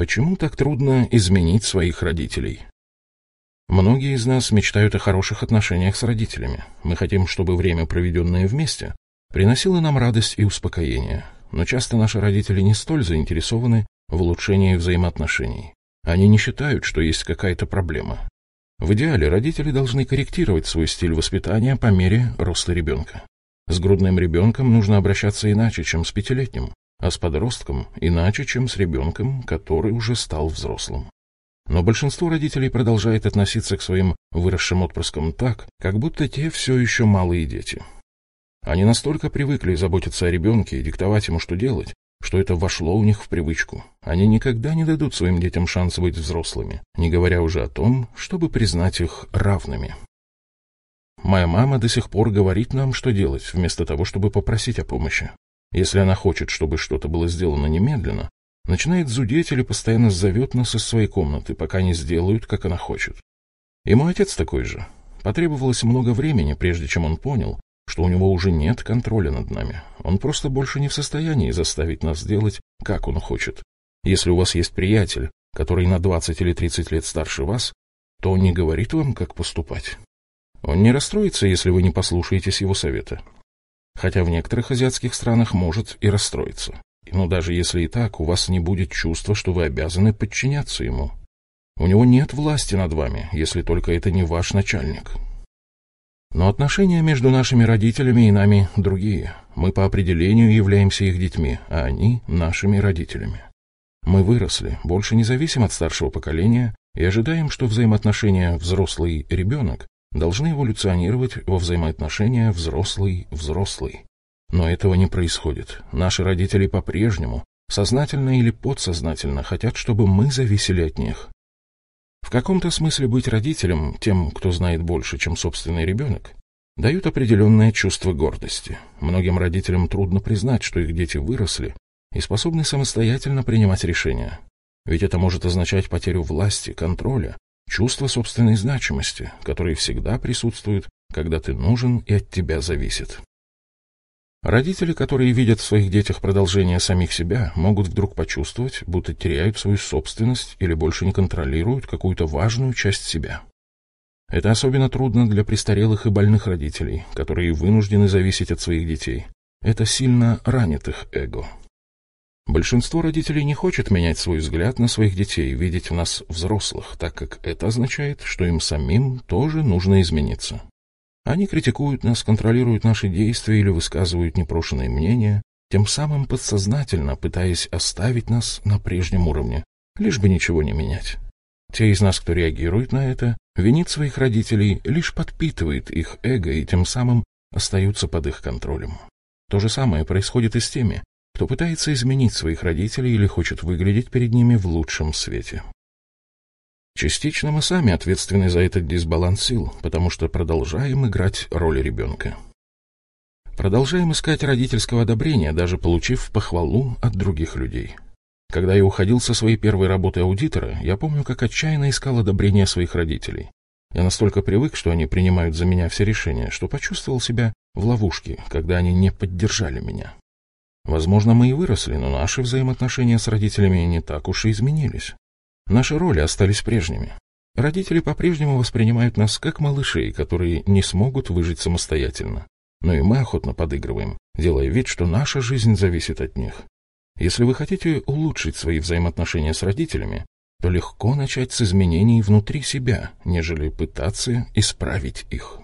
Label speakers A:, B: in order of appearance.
A: Почему так трудно изменить своих родителей? Многие из нас мечтают о хороших отношениях с родителями. Мы хотим, чтобы время, проведенное вместе, приносило нам радость и успокоение. Но часто наши родители не столь заинтересованы в улучшении взаимоотношений. Они не считают, что есть какая-то проблема. В идеале родители должны корректировать свой стиль воспитания по мере роста ребенка. С грудным ребенком нужно обращаться иначе, чем с пятилетним, а с подростком иначе, чем с ребенком, который уже стал взрослым. Но большинство родителей продолжает относиться к своим выросшим отпрыскам так, как будто те все еще малые дети. Они настолько привыкли заботиться о ребенке и диктовать ему, что делать, что это вошло у них в привычку. Они никогда не дадут своим детям шанс быть взрослыми, не говоря уже о том, чтобы признать их равными. Моя мама до сих пор говорит нам, что делать, вместо того, чтобы попросить о помощи. Если она хочет, чтобы что-то было сделано немедленно, начинает зудеть или постоянно зовет нас из своей комнаты, пока не сделают, как она хочет. И мой отец такой же. Потребовалось много времени, прежде чем он понял, что у него уже нет контроля над нами. Он просто больше не в состоянии заставить нас делать, как он хочет. Если у вас есть приятель, который на 20 или 30 лет старше вас, то он не говорит вам, как поступать. Он не расстроится, если вы не послушаетесь его совета. Хотя в некоторых азиатских странах может и расстроиться. Но даже если и так, у вас не будет чувства, что вы обязаны подчиняться ему. У него нет власти над вами, если только это не ваш начальник. Но отношения между нашими родителями и нами другие. Мы по определению являемся их детьми, а они — нашими родителями. Мы выросли, больше не зависим от старшего поколения и ожидаем, что взаимоотношения взрослый-ребенок должны эволюционировать во взаимоотношения взрослый-взрослый. Но этого не происходит. Наши родители по-прежнему, сознательно или подсознательно, хотят, чтобы мы зависели от них. В каком-то смысле быть родителем, тем, кто знает больше, чем собственный ребенок, дают определенное чувство гордости. Многим родителям трудно признать, что их дети выросли и способны самостоятельно принимать решения. Ведь это может означать потерю власти, контроля, чувство собственной значимости, которые всегда присутствуют, когда ты нужен и от тебя зависит. Родители, которые видят в своих детях продолжение самих себя, могут вдруг почувствовать, будто теряют свою собственность или больше не контролируют какую-то важную часть себя. Это особенно трудно для престарелых и больных родителей, которые вынуждены зависеть от своих детей. Это сильно ранит их эго. Большинство родителей не хочет менять свой взгляд на своих детей, видеть в нас взрослых, так как это означает, что им самим тоже нужно измениться. Они критикуют нас, контролируют наши действия или высказывают непрошенные мнения, тем самым подсознательно пытаясь оставить нас на прежнем уровне, лишь бы ничего не менять. Те из нас, кто реагирует на это, винит своих родителей, лишь подпитывает их эго и тем самым остаются под их контролем. То же самое происходит и с теми, кто пытается изменить своих родителей или хочет выглядеть перед ними в лучшем свете. Частично мы сами ответственны за этот дисбаланс сил, потому что продолжаем играть роль ребенка. Продолжаем искать родительского одобрения, даже получив похвалу от других людей. Когда я уходил со своей первой работы аудитора, я помню, как отчаянно искал одобрения своих родителей. Я настолько привык, что они принимают за меня все решения, что почувствовал себя в ловушке, когда они не поддержали меня. Возможно, мы и выросли, но наши взаимоотношения с родителями не так уж и изменились. Наши роли остались прежними. Родители по-прежнему воспринимают нас как малышей, которые не смогут выжить самостоятельно. Но и мы охотно подыгрываем, делая вид, что наша жизнь зависит от них. Если вы хотите улучшить свои взаимоотношения с родителями, то легко начать с изменений внутри себя, нежели пытаться исправить их.